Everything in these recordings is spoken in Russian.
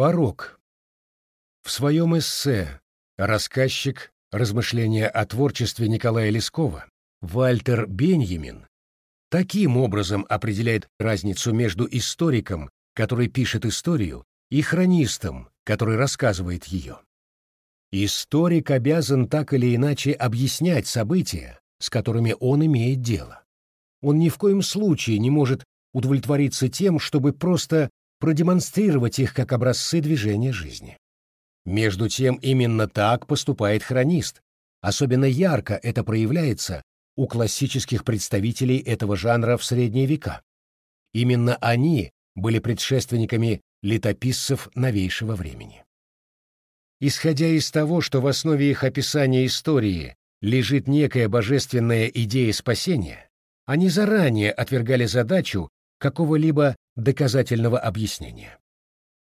Порог. В своем эссе рассказчик «Размышления о творчестве Николая Лескова» Вальтер Беньямин таким образом определяет разницу между историком, который пишет историю, и хронистом, который рассказывает ее. Историк обязан так или иначе объяснять события, с которыми он имеет дело. Он ни в коем случае не может удовлетвориться тем, чтобы просто продемонстрировать их как образцы движения жизни. Между тем, именно так поступает хронист. Особенно ярко это проявляется у классических представителей этого жанра в средние века. Именно они были предшественниками летописцев новейшего времени. Исходя из того, что в основе их описания истории лежит некая божественная идея спасения, они заранее отвергали задачу какого-либо доказательного объяснения.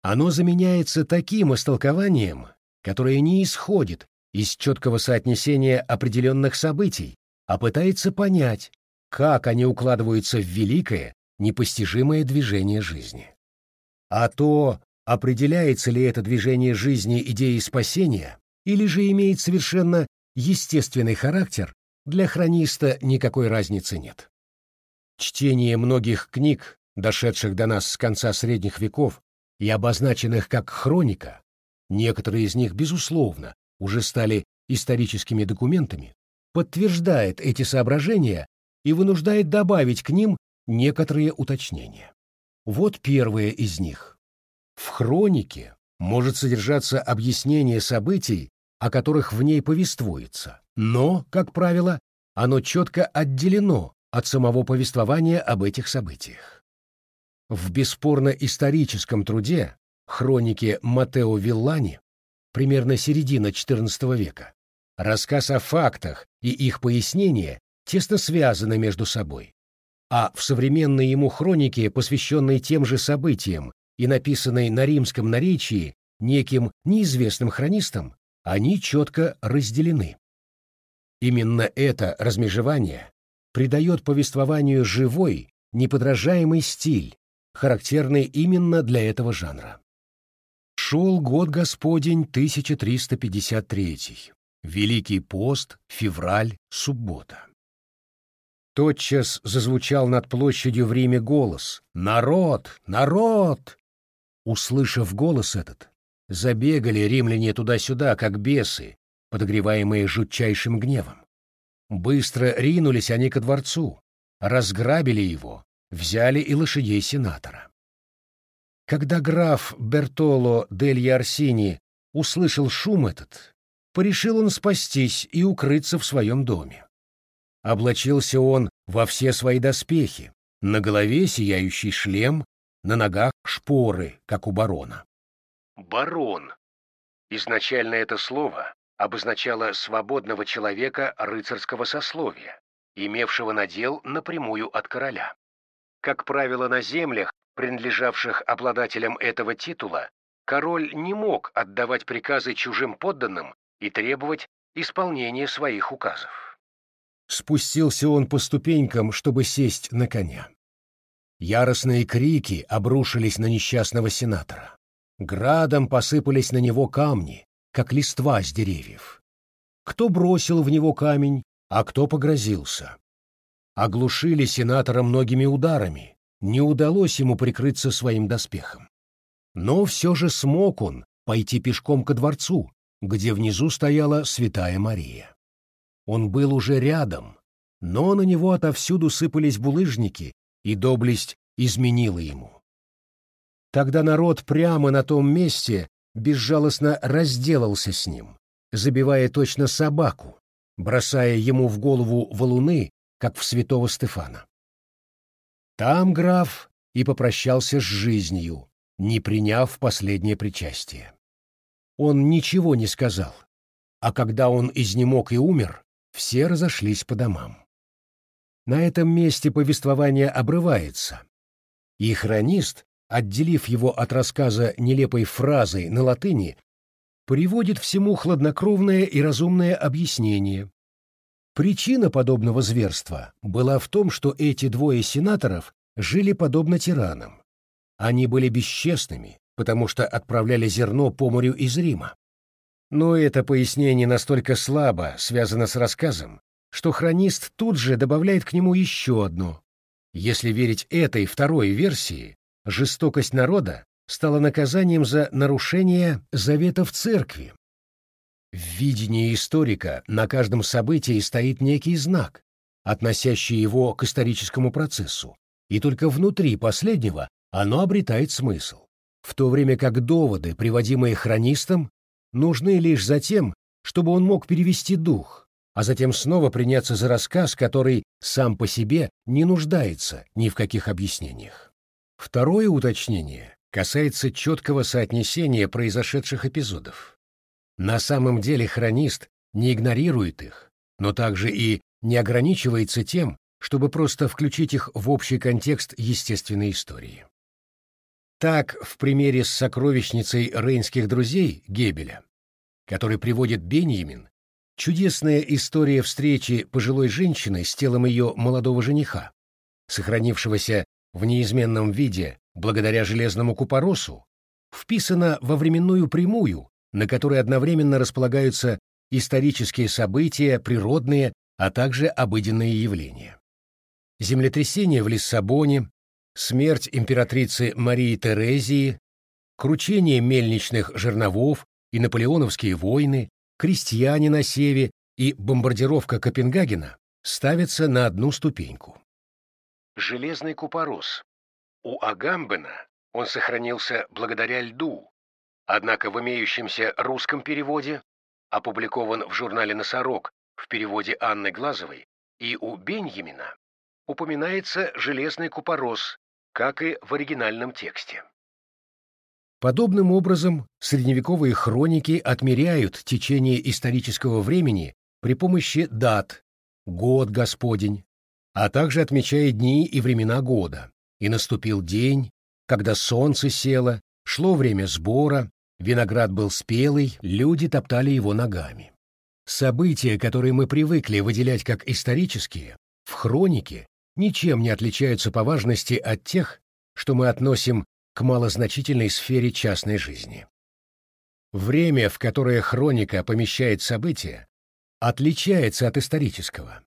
Оно заменяется таким истолкованием, которое не исходит из четкого соотнесения определенных событий, а пытается понять, как они укладываются в великое, непостижимое движение жизни. А то, определяется ли это движение жизни идеей спасения, или же имеет совершенно естественный характер, для хрониста никакой разницы нет. Чтение многих книг дошедших до нас с конца средних веков и обозначенных как хроника, некоторые из них, безусловно, уже стали историческими документами, подтверждает эти соображения и вынуждает добавить к ним некоторые уточнения. Вот первое из них. В хронике может содержаться объяснение событий, о которых в ней повествуется, но, как правило, оно четко отделено от самого повествования об этих событиях. В бесспорно историческом труде хроники Матео Виллани, примерно середина XIV века, рассказ о фактах и их пояснения тесно связаны между собой. А в современной ему хронике, посвященной тем же событиям и написанной на римском наречии неким неизвестным хронистом, они четко разделены. Именно это размежевание придает повествованию живой, неподражаемый стиль, характерные именно для этого жанра. Шел год Господень 1353. Великий пост, февраль, суббота. Тотчас зазвучал над площадью в Риме голос «Народ! Народ!». Услышав голос этот, забегали римляне туда-сюда, как бесы, подогреваемые жутчайшим гневом. Быстро ринулись они ко дворцу, разграбили его, взяли и лошадей сенатора. Когда граф Бертоло дель Арсини услышал шум этот, порешил он спастись и укрыться в своем доме. Облачился он во все свои доспехи, на голове сияющий шлем, на ногах шпоры, как у барона. Барон. Изначально это слово обозначало свободного человека рыцарского сословия, имевшего надел напрямую от короля. Как правило, на землях, принадлежавших обладателям этого титула, король не мог отдавать приказы чужим подданным и требовать исполнения своих указов. Спустился он по ступенькам, чтобы сесть на коня. Яростные крики обрушились на несчастного сенатора. Градом посыпались на него камни, как листва с деревьев. Кто бросил в него камень, а кто погрозился оглушили сенатора многими ударами, не удалось ему прикрыться своим доспехом. Но все же смог он пойти пешком ко дворцу, где внизу стояла святая Мария. Он был уже рядом, но на него отовсюду сыпались булыжники, и доблесть изменила ему. Тогда народ прямо на том месте безжалостно разделался с ним, забивая точно собаку, бросая ему в голову валуны как в святого Стефана. Там граф и попрощался с жизнью, не приняв последнее причастие. Он ничего не сказал, а когда он изнемог и умер, все разошлись по домам. На этом месте повествование обрывается, и хронист, отделив его от рассказа нелепой фразой на латыни, приводит всему хладнокровное и разумное объяснение, Причина подобного зверства была в том, что эти двое сенаторов жили подобно тиранам. Они были бесчестными, потому что отправляли зерно по морю из Рима. Но это пояснение настолько слабо связано с рассказом, что хронист тут же добавляет к нему еще одно. Если верить этой второй версии, жестокость народа стала наказанием за нарушение заветов церкви. В видении историка на каждом событии стоит некий знак, относящий его к историческому процессу, и только внутри последнего оно обретает смысл, в то время как доводы, приводимые хронистом, нужны лишь за тем, чтобы он мог перевести дух, а затем снова приняться за рассказ, который сам по себе не нуждается ни в каких объяснениях. Второе уточнение касается четкого соотнесения произошедших эпизодов. На самом деле хронист не игнорирует их, но также и не ограничивается тем, чтобы просто включить их в общий контекст естественной истории. Так, в примере с сокровищницей рейнских друзей Гебеля, который приводит Беньямин, чудесная история встречи пожилой женщины с телом ее молодого жениха, сохранившегося в неизменном виде благодаря железному купоросу, вписана во временную прямую, на которой одновременно располагаются исторические события, природные, а также обыденные явления. Землетрясение в Лиссабоне, смерть императрицы Марии Терезии, кручение мельничных жерновов и наполеоновские войны, крестьяне на севе и бомбардировка Копенгагена ставятся на одну ступеньку. Железный купорос у Агамбена он сохранился благодаря льду, однако в имеющемся русском переводе, опубликован в журнале «Носорог» в переводе Анны Глазовой, и у Беньямина упоминается железный купорос, как и в оригинальном тексте. Подобным образом средневековые хроники отмеряют течение исторического времени при помощи дат «год Господень», а также отмечая дни и времена года, и наступил день, когда солнце село, шло время сбора, виноград был спелый, люди топтали его ногами. События, которые мы привыкли выделять как исторические, в хронике ничем не отличаются по важности от тех, что мы относим к малозначительной сфере частной жизни. Время, в которое хроника помещает события, отличается от исторического.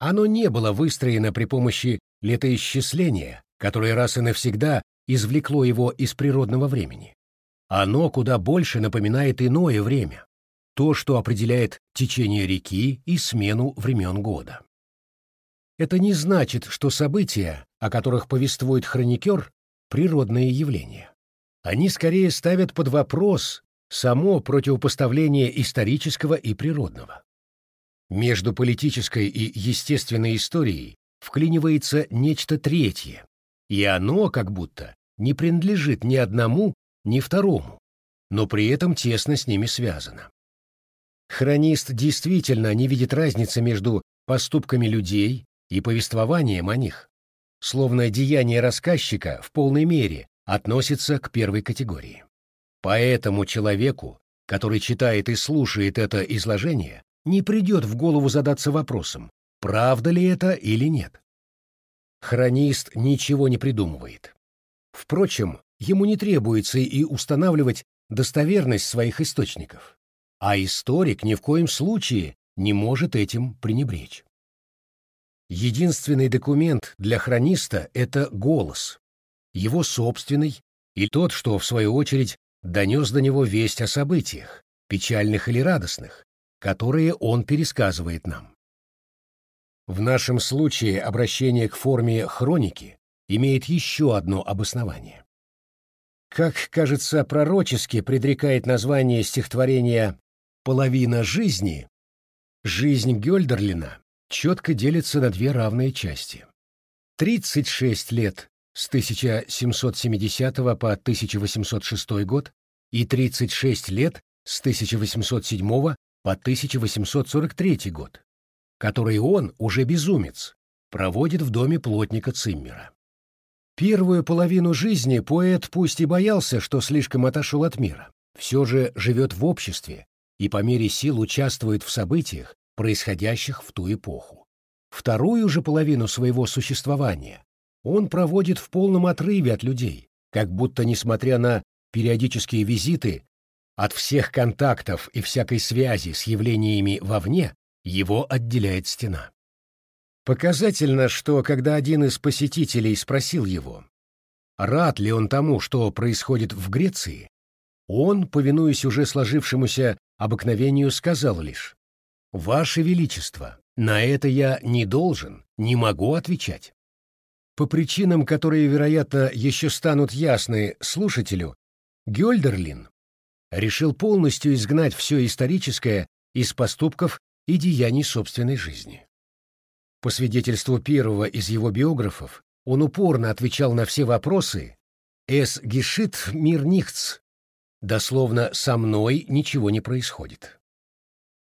Оно не было выстроено при помощи летоисчисления, которое раз и навсегда извлекло его из природного времени. Оно куда больше напоминает иное время, то, что определяет течение реки и смену времен года. Это не значит, что события, о которых повествует хроникер, природные явления. Они скорее ставят под вопрос само противопоставление исторического и природного. Между политической и естественной историей вклинивается нечто третье, и оно как будто не принадлежит ни одному, ни второму, но при этом тесно с ними связано. Хронист действительно не видит разницы между поступками людей и повествованием о них, словно деяние рассказчика в полной мере относится к первой категории. Поэтому человеку, который читает и слушает это изложение, не придет в голову задаться вопросом, правда ли это или нет. Хронист ничего не придумывает. Впрочем, ему не требуется и устанавливать достоверность своих источников, а историк ни в коем случае не может этим пренебречь. Единственный документ для хрониста — это голос, его собственный и тот, что, в свою очередь, донес до него весть о событиях, печальных или радостных, которые он пересказывает нам. В нашем случае обращение к форме хроники имеет еще одно обоснование. Как, кажется, пророчески предрекает название стихотворения «Половина жизни», жизнь Гёльдерлина четко делится на две равные части. 36 лет с 1770 по 1806 год и 36 лет с 1807 по 1843 год который он, уже безумец, проводит в доме плотника Циммера. Первую половину жизни поэт пусть и боялся, что слишком отошел от мира, все же живет в обществе и по мере сил участвует в событиях, происходящих в ту эпоху. Вторую же половину своего существования он проводит в полном отрыве от людей, как будто, несмотря на периодические визиты, от всех контактов и всякой связи с явлениями вовне его отделяет стена. Показательно, что когда один из посетителей спросил его, рад ли он тому, что происходит в Греции, он, повинуясь уже сложившемуся обыкновению, сказал лишь «Ваше Величество, на это я не должен, не могу отвечать». По причинам, которые, вероятно, еще станут ясны слушателю, Гёльдерлин решил полностью изгнать все историческое из поступков и деяний собственной жизни. По свидетельству первого из его биографов, он упорно отвечал на все вопросы «Эс гешит мир нихц», дословно «со мной ничего не происходит».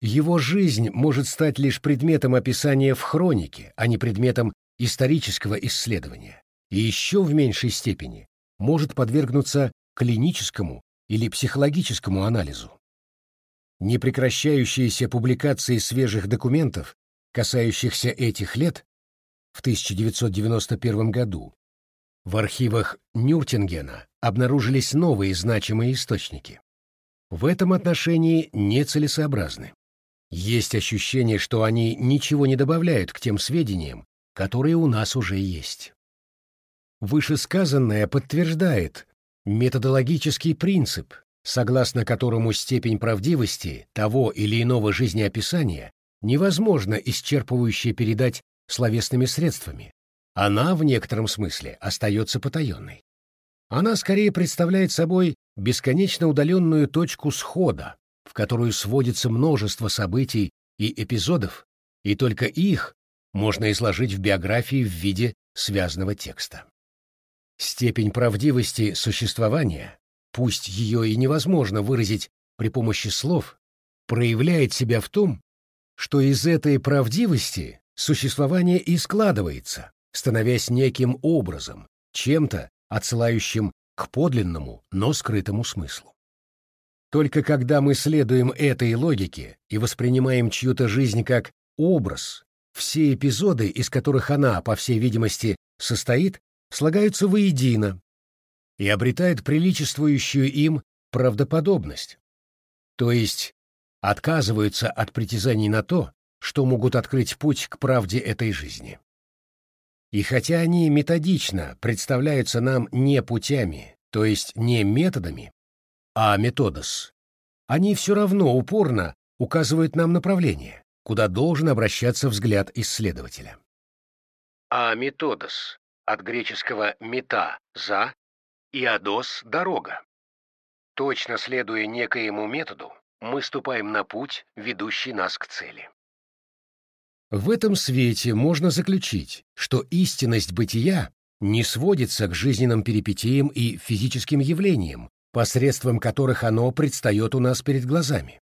Его жизнь может стать лишь предметом описания в хронике, а не предметом исторического исследования, и еще в меньшей степени может подвергнуться клиническому или психологическому анализу. Непрекращающиеся публикации свежих документов, касающихся этих лет, в 1991 году в архивах Нюртингена обнаружились новые значимые источники. В этом отношении нецелесообразны. Есть ощущение, что они ничего не добавляют к тем сведениям, которые у нас уже есть. Вышесказанное подтверждает методологический принцип, согласно которому степень правдивости того или иного жизнеописания невозможно исчерпывающе передать словесными средствами. Она в некотором смысле остается потаенной. Она скорее представляет собой бесконечно удаленную точку схода, в которую сводится множество событий и эпизодов, и только их можно изложить в биографии в виде связанного текста. Степень правдивости существования, пусть ее и невозможно выразить при помощи слов, проявляет себя в том, что из этой правдивости существование и складывается, становясь неким образом, чем-то, отсылающим к подлинному, но скрытому смыслу. Только когда мы следуем этой логике и воспринимаем чью-то жизнь как образ, все эпизоды, из которых она, по всей видимости, состоит, слагаются воедино и обретают приличествующую им правдоподобность, то есть отказываются от притязаний на то, что могут открыть путь к правде этой жизни. И хотя они методично представляются нам не путями, то есть не методами, а методос, они все равно упорно указывают нам направление, куда должен обращаться взгляд исследователя. А методос от греческого «мета» — «за» и «адос» — «дорога». Точно следуя некоему методу, мы ступаем на путь, ведущий нас к цели. В этом свете можно заключить, что истинность бытия не сводится к жизненным перипетиям и физическим явлениям, посредством которых оно предстает у нас перед глазами.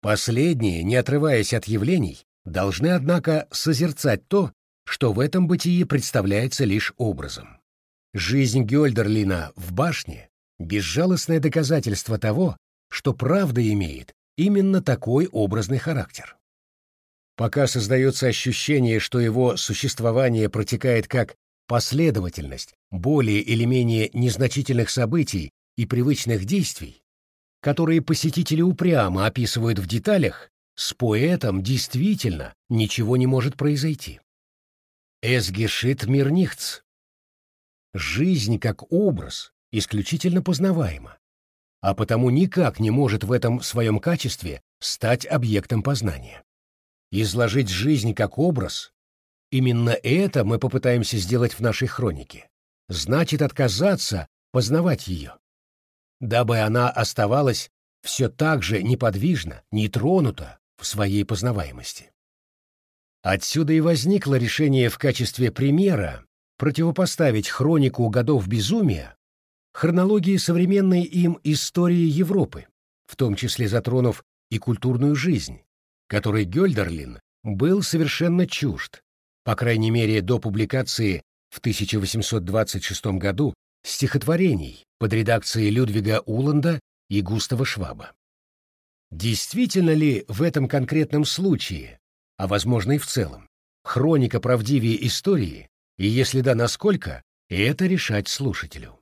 Последние, не отрываясь от явлений, должны, однако, созерцать то, что в этом бытии представляется лишь образом. Жизнь Гёльдерлина в башне — безжалостное доказательство того, что правда имеет именно такой образный характер. Пока создается ощущение, что его существование протекает как последовательность более или менее незначительных событий и привычных действий, которые посетители упрямо описывают в деталях, с поэтом действительно ничего не может произойти. Mir nichts. Жизнь как образ исключительно познаваема, а потому никак не может в этом своем качестве стать объектом познания. Изложить жизнь как образ — именно это мы попытаемся сделать в нашей хронике. Значит, отказаться познавать ее, дабы она оставалась все так же неподвижно, не тронута в своей познаваемости. Отсюда и возникло решение в качестве примера противопоставить хронику годов безумия хронологии современной им истории Европы, в том числе затронув и культурную жизнь, которой Гёльдерлин был совершенно чужд, по крайней мере до публикации в 1826 году стихотворений под редакцией Людвига Уланда и Густава Шваба. Действительно ли в этом конкретном случае а возможно и в целом. Хроника правдивее истории, и если да, насколько, это решать слушателю.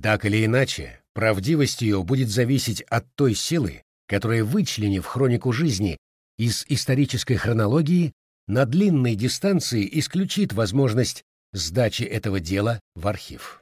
Так или иначе, Правдивость ее будет зависеть от той силы, которая, вычленив хронику жизни из исторической хронологии, на длинной дистанции исключит возможность сдачи этого дела в архив.